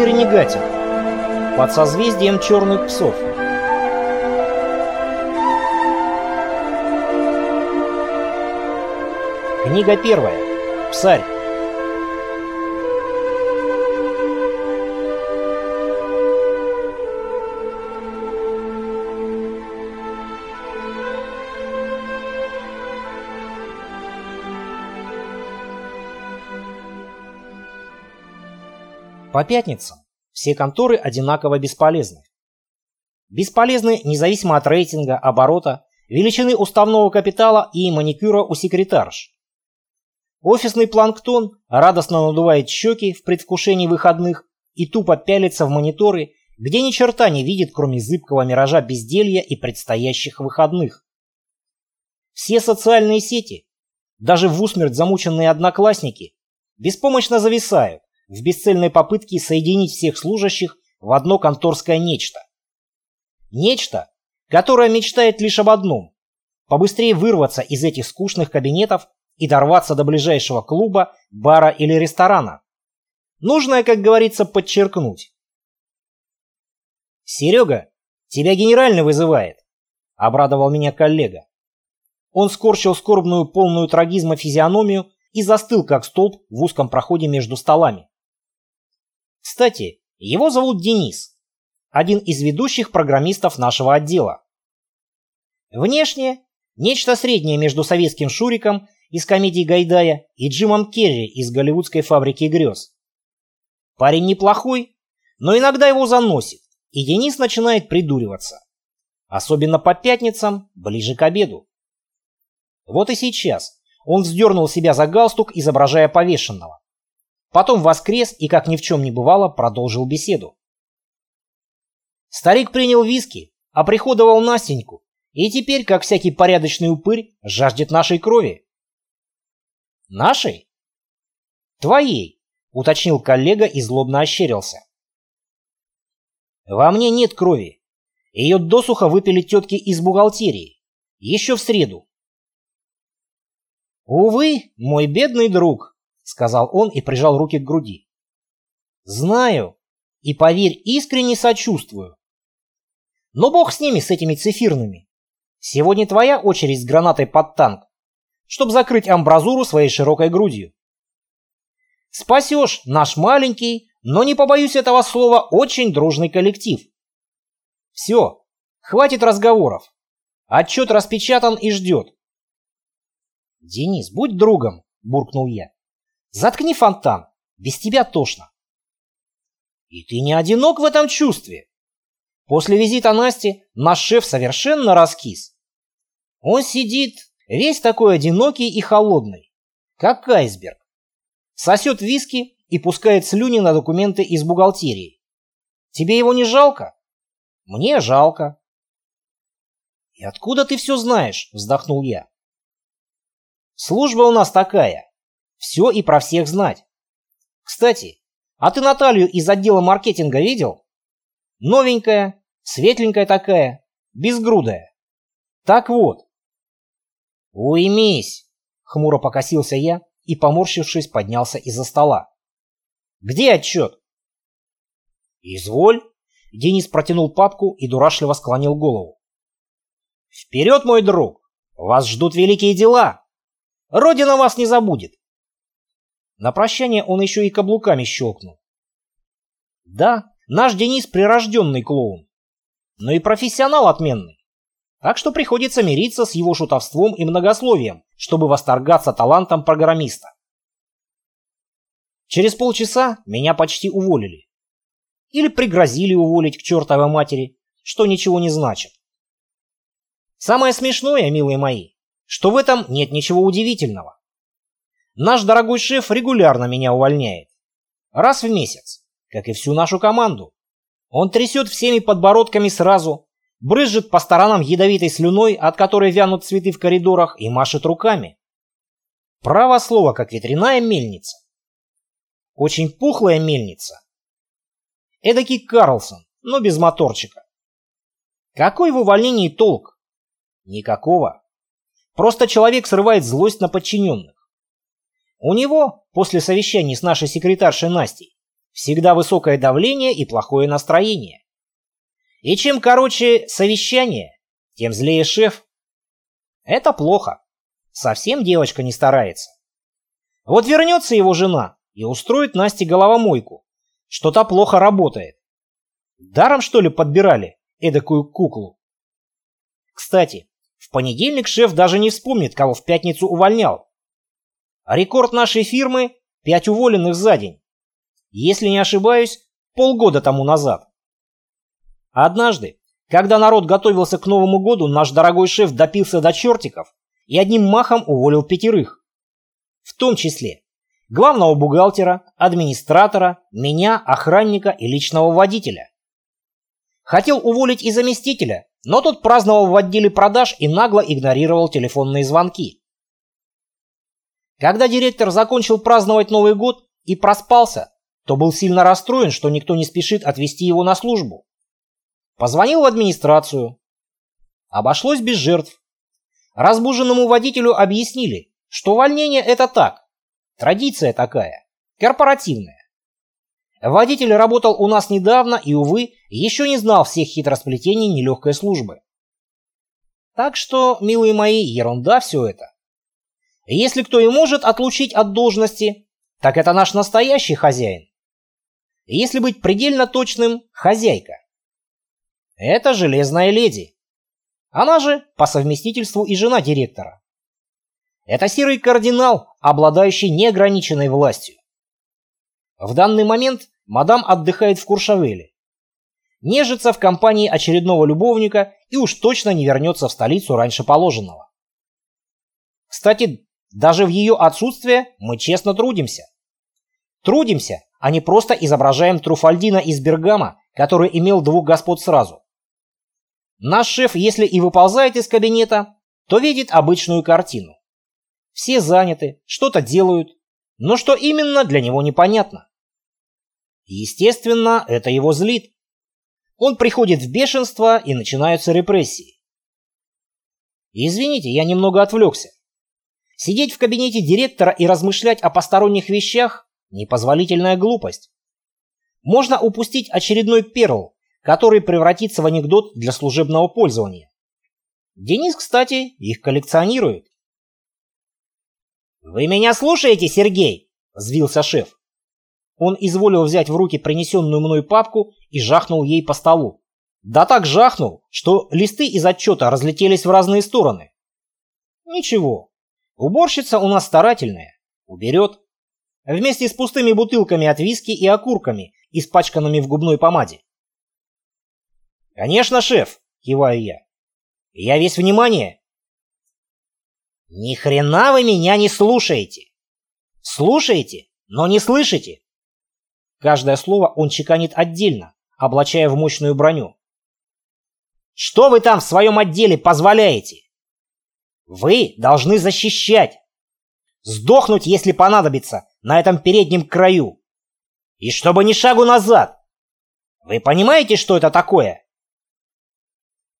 Навигатель. Под созвездием черных псов. Книга первая. Псарь. По пятницам все конторы одинаково бесполезны. Бесполезны независимо от рейтинга, оборота, величины уставного капитала и маникюра у секретарш. Офисный планктон радостно надувает щеки в предвкушении выходных и тупо пялится в мониторы, где ни черта не видит, кроме зыбкого миража безделья и предстоящих выходных. Все социальные сети, даже в усмерть замученные одноклассники, беспомощно зависают, в бесцельной попытке соединить всех служащих в одно конторское нечто. Нечто, которое мечтает лишь об одном – побыстрее вырваться из этих скучных кабинетов и дорваться до ближайшего клуба, бара или ресторана. Нужно, как говорится, подчеркнуть. «Серега, тебя генеральный вызывает», – обрадовал меня коллега. Он скорчил скорбную полную трагизма физиономию и застыл, как столб в узком проходе между столами. Кстати, его зовут Денис, один из ведущих программистов нашего отдела. Внешне нечто среднее между советским Шуриком из комедии Гайдая и Джимом Керри из голливудской фабрики грез. Парень неплохой, но иногда его заносит, и Денис начинает придуриваться. Особенно по пятницам, ближе к обеду. Вот и сейчас он вздернул себя за галстук, изображая повешенного. Потом воскрес и, как ни в чем не бывало, продолжил беседу. Старик принял виски, оприходовал Настеньку, и теперь, как всякий порядочный упырь, жаждет нашей крови. Нашей? Твоей, уточнил коллега и злобно ощерился. Во мне нет крови. Ее досуха выпили тетки из бухгалтерии. Еще в среду. Увы, мой бедный друг, сказал он и прижал руки к груди. Знаю и, поверь, искренне сочувствую. Но бог с ними, с этими цифирными. Сегодня твоя очередь с гранатой под танк, чтобы закрыть амбразуру своей широкой грудью. Спасешь наш маленький, но не побоюсь этого слова, очень дружный коллектив. Все, хватит разговоров. Отчет распечатан и ждет. «Денис, будь другом», — буркнул я. Заткни фонтан, без тебя тошно. И ты не одинок в этом чувстве. После визита Насти наш шеф совершенно раскис. Он сидит весь такой одинокий и холодный, как айсберг. Сосет виски и пускает слюни на документы из бухгалтерии. Тебе его не жалко? Мне жалко. И откуда ты все знаешь? Вздохнул я. Служба у нас такая. Все и про всех знать. Кстати, а ты Наталью из отдела маркетинга видел? Новенькая, светленькая такая, безгрудая. Так вот. Уймись, хмуро покосился я и, поморщившись, поднялся из-за стола. Где отчет? Изволь. Денис протянул папку и дурашливо склонил голову. Вперед, мой друг! Вас ждут великие дела! Родина вас не забудет! На прощание он еще и каблуками щелкнул. Да, наш Денис прирожденный клоун, но и профессионал отменный. Так что приходится мириться с его шутовством и многословием, чтобы восторгаться талантом программиста. Через полчаса меня почти уволили. Или пригрозили уволить к чертовой матери, что ничего не значит. Самое смешное, милые мои, что в этом нет ничего удивительного. Наш дорогой шеф регулярно меня увольняет. Раз в месяц, как и всю нашу команду. Он трясет всеми подбородками сразу, брызжет по сторонам ядовитой слюной, от которой вянут цветы в коридорах, и машет руками. Право слово, как ветряная мельница. Очень пухлая мельница. Эдакий Карлсон, но без моторчика. Какой в увольнении толк? Никакого. Просто человек срывает злость на подчиненных. У него, после совещаний с нашей секретаршей Настей, всегда высокое давление и плохое настроение. И чем короче совещание, тем злее шеф. Это плохо. Совсем девочка не старается. Вот вернется его жена и устроит Насте головомойку, что та плохо работает. Даром, что ли, подбирали эдакую куклу? Кстати, в понедельник шеф даже не вспомнит, кого в пятницу увольнял. Рекорд нашей фирмы – пять уволенных за день. Если не ошибаюсь, полгода тому назад. Однажды, когда народ готовился к Новому году, наш дорогой шеф допился до чертиков и одним махом уволил пятерых. В том числе главного бухгалтера, администратора, меня, охранника и личного водителя. Хотел уволить и заместителя, но тот праздновал в отделе продаж и нагло игнорировал телефонные звонки. Когда директор закончил праздновать Новый год и проспался, то был сильно расстроен, что никто не спешит отвезти его на службу. Позвонил в администрацию. Обошлось без жертв. Разбуженному водителю объяснили, что увольнение это так, традиция такая, корпоративная. Водитель работал у нас недавно и, увы, еще не знал всех хитросплетений нелегкой службы. Так что, милые мои, ерунда все это. Если кто и может отлучить от должности, так это наш настоящий хозяин. Если быть предельно точным, хозяйка. Это железная леди. Она же по совместительству и жена директора. Это серый кардинал, обладающий неограниченной властью. В данный момент мадам отдыхает в Куршавеле. Нежится в компании очередного любовника и уж точно не вернется в столицу раньше положенного. Кстати, даже в ее отсутствие мы честно трудимся. Трудимся, а не просто изображаем Труфальдина из Бергама, который имел двух господ сразу. Наш шеф, если и выползает из кабинета, то видит обычную картину. Все заняты, что-то делают, но что именно для него непонятно. Естественно, это его злит. Он приходит в бешенство и начинаются репрессии. Извините, я немного отвлекся. Сидеть в кабинете директора и размышлять о посторонних вещах – непозволительная глупость. Можно упустить очередной перл, который превратится в анекдот для служебного пользования. Денис, кстати, их коллекционирует. «Вы меня слушаете, Сергей?» – взвился шеф. Он изволил взять в руки принесенную мной папку и жахнул ей по столу. Да так жахнул, что листы из отчета разлетелись в разные стороны. Ничего, уборщица у нас старательная, уберет. Вместе с пустыми бутылками от виски и окурками, испачканными в губной помаде. «Конечно, шеф!» — киваю я. «Я весь внимание!» «Ни хрена вы меня не слушаете! Слушаете, но не слышите!» Каждое слово он чеканит отдельно, облачая в мощную броню. «Что вы там в своем отделе позволяете? Вы должны защищать! Сдохнуть, если понадобится, на этом переднем краю! И чтобы ни шагу назад! Вы понимаете, что это такое?»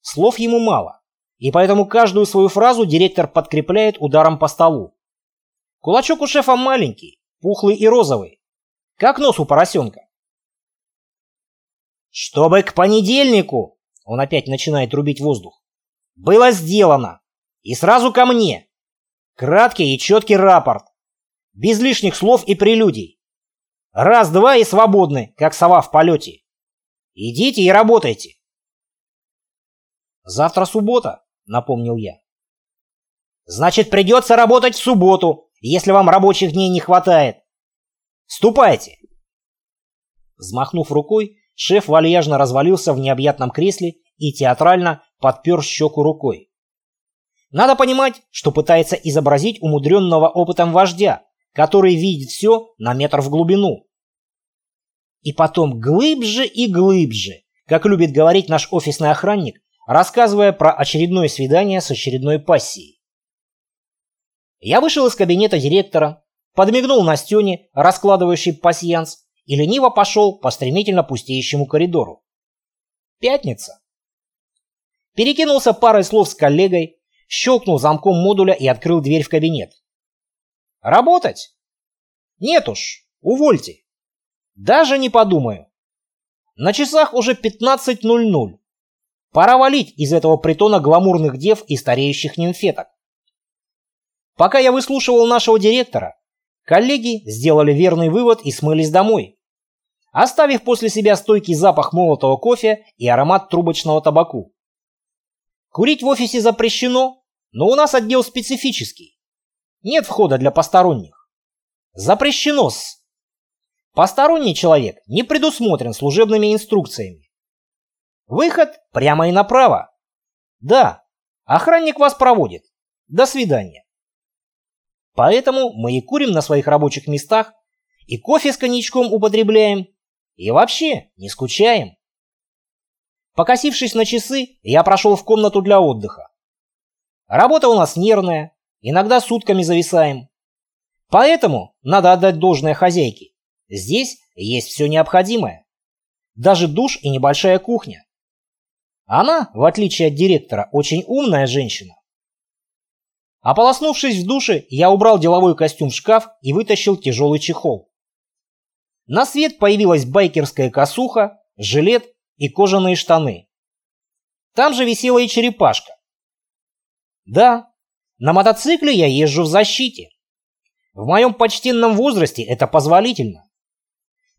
Слов ему мало, и поэтому каждую свою фразу директор подкрепляет ударом по столу. Кулачок у шефа маленький, пухлый и розовый, как нос у поросенка. «Чтобы к понедельнику!» — он опять начинает рубить воздух. «Было сделано! И сразу ко мне! Краткий и четкий рапорт! Без лишних слов и прелюдий! Раз-два и свободны, как сова в полете! Идите и работайте!» «Завтра суббота», — напомнил я. «Значит, придется работать в субботу, если вам рабочих дней не хватает. Ступайте!» Взмахнув рукой, шеф вальяжно развалился в необъятном кресле и театрально подпер щеку рукой. Надо понимать, что пытается изобразить умудренного опытом вождя, который видит все на метр в глубину. И потом глыбже и глыбже, как любит говорить наш офисный охранник, рассказывая про очередное свидание с очередной пассией. Я вышел из кабинета директора, подмигнул Настене, раскладывающей пасьянс, и лениво пошел по стремительно пустеющему коридору. Пятница. Перекинулся парой слов с коллегой, щелкнул замком модуля и открыл дверь в кабинет. Работать? Нет уж, увольте. Даже не подумаю. На часах уже 15.00. Пора валить из этого притона гламурных дев и стареющих нимфеток. Пока я выслушивал нашего директора, коллеги сделали верный вывод и смылись домой, оставив после себя стойкий запах молотого кофе и аромат трубочного табаку. Курить в офисе запрещено, но у нас отдел специфический. Нет входа для посторонних. Запрещено-с. Посторонний человек не предусмотрен служебными инструкциями. Выход прямо и направо. Да, охранник вас проводит. До свидания. Поэтому мы и курим на своих рабочих местах, и кофе с коньячком употребляем, и вообще не скучаем. Покосившись на часы, я прошел в комнату для отдыха. Работа у нас нервная, иногда сутками зависаем. Поэтому надо отдать должное хозяйке. Здесь есть все необходимое. Даже душ и небольшая кухня. Она, в отличие от директора, очень умная женщина. Ополоснувшись в душе, я убрал деловой костюм в шкаф и вытащил тяжелый чехол. На свет появилась байкерская косуха, жилет и кожаные штаны. Там же висела и черепашка. Да, на мотоцикле я езжу в защите. В моем почтенном возрасте это позволительно.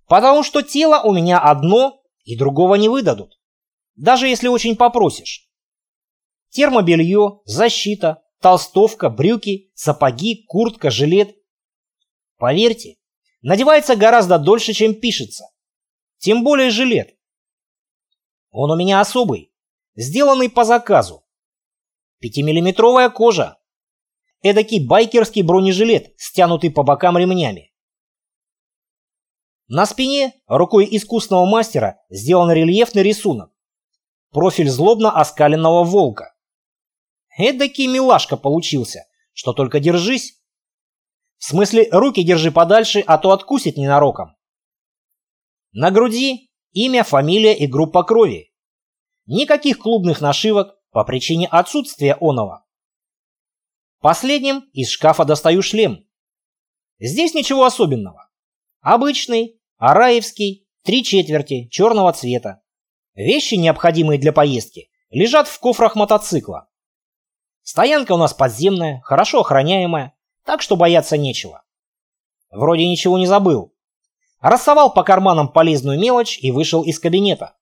Потому что тело у меня одно и другого не выдадут. Даже если очень попросишь. Термобелье, защита, толстовка, брюки, сапоги, куртка, жилет. Поверьте, надевается гораздо дольше, чем пишется. Тем более жилет. Он у меня особый, сделанный по заказу. Пятимиллиметровая кожа. Эдакий байкерский бронежилет, стянутый по бокам ремнями. На спине рукой искусного мастера сделан рельефный рисунок. Профиль злобно оскаленного волка. Эдакий милашка получился, что только держись. В смысле, руки держи подальше, а то откусит ненароком. На груди имя, фамилия и группа крови. Никаких клубных нашивок по причине отсутствия оного. Последним из шкафа достаю шлем. Здесь ничего особенного. Обычный, араевский, три четверти, черного цвета. Вещи, необходимые для поездки, лежат в кофрах мотоцикла. Стоянка у нас подземная, хорошо охраняемая, так что бояться нечего. Вроде ничего не забыл. Рассовал по карманам полезную мелочь и вышел из кабинета.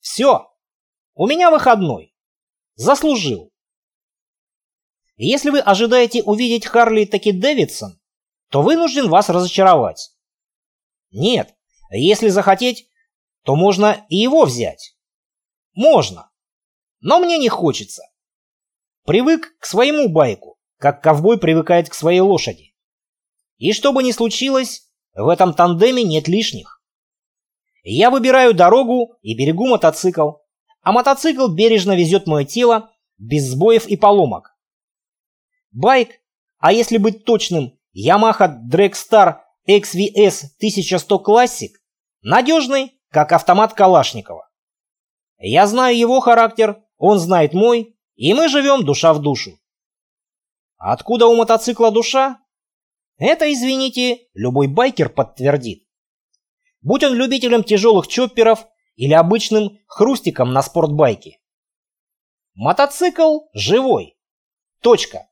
Все. У меня выходной. Заслужил. Если вы ожидаете увидеть Харли таки Дэвидсон, то вынужден вас разочаровать. Нет, если захотеть, то можно и его взять. Можно. Но мне не хочется. Привык к своему байку, как ковбой привыкает к своей лошади. И что бы ни случилось, в этом тандеме нет лишних. Я выбираю дорогу и берегу мотоцикл, а мотоцикл бережно везет мое тело без сбоев и поломок. Байк, а если быть точным, Yamaha Dragstar XVS 1100 Classic, надежный, как автомат Калашникова. Я знаю его характер, он знает мой, и мы живем душа в душу. Откуда у мотоцикла душа? Это, извините, любой байкер подтвердит. Будь он любителем тяжелых чопперов или обычным хрустиком на спортбайке. Мотоцикл живой. Точка.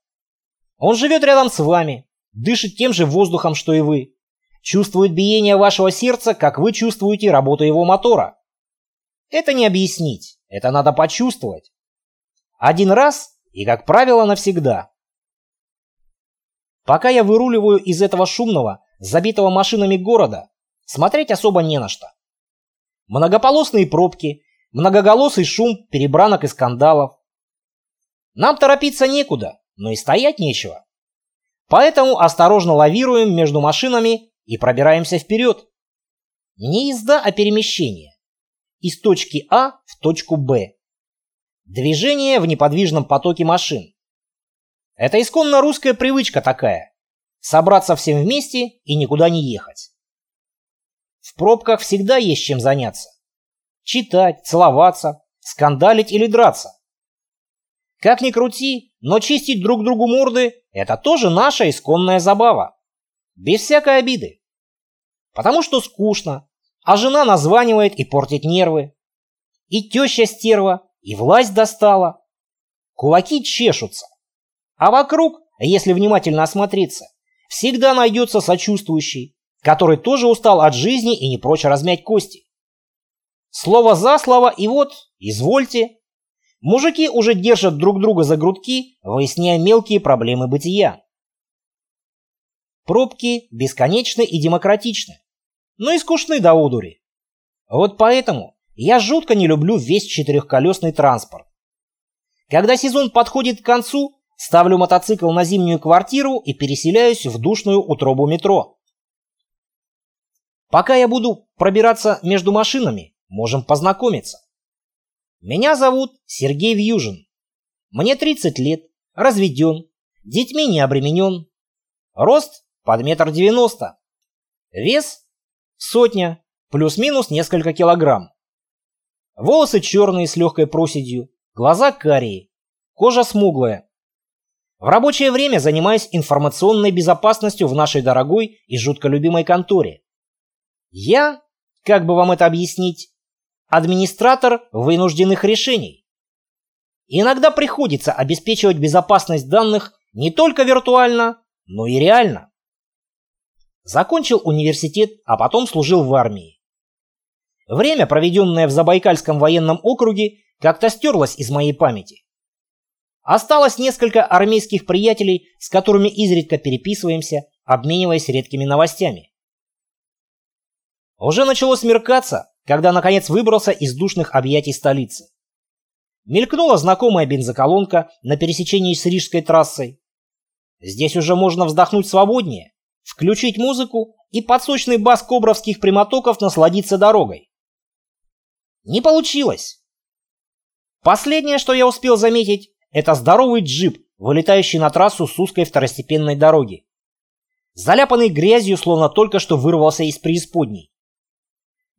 Он живет рядом с вами, дышит тем же воздухом, что и вы. Чувствует биение вашего сердца, как вы чувствуете работу его мотора. Это не объяснить, это надо почувствовать. Один раз и, как правило, навсегда. Пока я выруливаю из этого шумного, забитого машинами города, смотреть особо не на что. Многополосные пробки, многоголосый шум перебранок и скандалов. Нам торопиться некуда, но и стоять нечего. Поэтому осторожно лавируем между машинами и пробираемся вперед. Не езда, а перемещение. Из точки А в точку Б. Движение в неподвижном потоке машин. Это исконно русская привычка такая. Собраться всем вместе и никуда не ехать. В пробках всегда есть чем заняться. Читать, целоваться, скандалить или драться. Как ни крути, но чистить друг другу морды – это тоже наша исконная забава. Без всякой обиды. Потому что скучно, а жена названивает и портит нервы. И теща стерва, и власть достала. Кулаки чешутся. А вокруг, если внимательно осмотреться, всегда найдется сочувствующий, который тоже устал от жизни и не прочь размять кости. Слово за слово, и вот, извольте. Мужики уже держат друг друга за грудки, выясняя мелкие проблемы бытия. Пробки бесконечны и демократичны, но и скучны до удури. Вот поэтому я жутко не люблю весь четырехколесный транспорт. Когда сезон подходит к концу, ставлю мотоцикл на зимнюю квартиру и переселяюсь в душную утробу метро. Пока я буду пробираться между машинами, можем познакомиться. Меня зовут Сергей Вьюжин. Мне 30 лет, разведен, детьми не обременен. Рост под метр девяносто. Вес сотня, плюс-минус несколько килограмм. Волосы черные с легкой проседью, глаза карие, кожа смуглая. В рабочее время занимаюсь информационной безопасностью в нашей дорогой и жутко любимой конторе. Я, как бы вам это объяснить, администратор вынужденных решений. Иногда приходится обеспечивать безопасность данных не только виртуально, но и реально. Закончил университет, а потом служил в армии. Время, проведенное в Забайкальском военном округе, как-то стерлось из моей памяти. Осталось несколько армейских приятелей, с которыми изредка переписываемся, обмениваясь редкими новостями. Уже начало смеркаться, когда наконец выбрался из душных объятий столицы. Мелькнула знакомая бензоколонка на пересечении с Рижской трассой. Здесь уже можно вздохнуть свободнее, включить музыку и под сочный бас кобровских прямотоков насладиться дорогой. Не получилось. Последнее, что я успел заметить, это здоровый джип, вылетающий на трассу с узкой второстепенной дороги. Заляпанный грязью, словно только что вырвался из преисподней.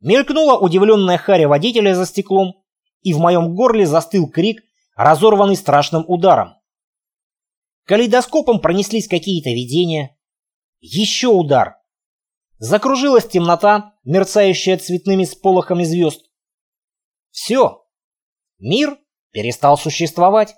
Мелькнула удивленная харя водителя за стеклом, и в моем горле застыл крик, разорванный страшным ударом. Калейдоскопом пронеслись какие-то видения. Еще удар. Закружилась темнота, мерцающая цветными сполохами звезд. Все. Мир перестал существовать.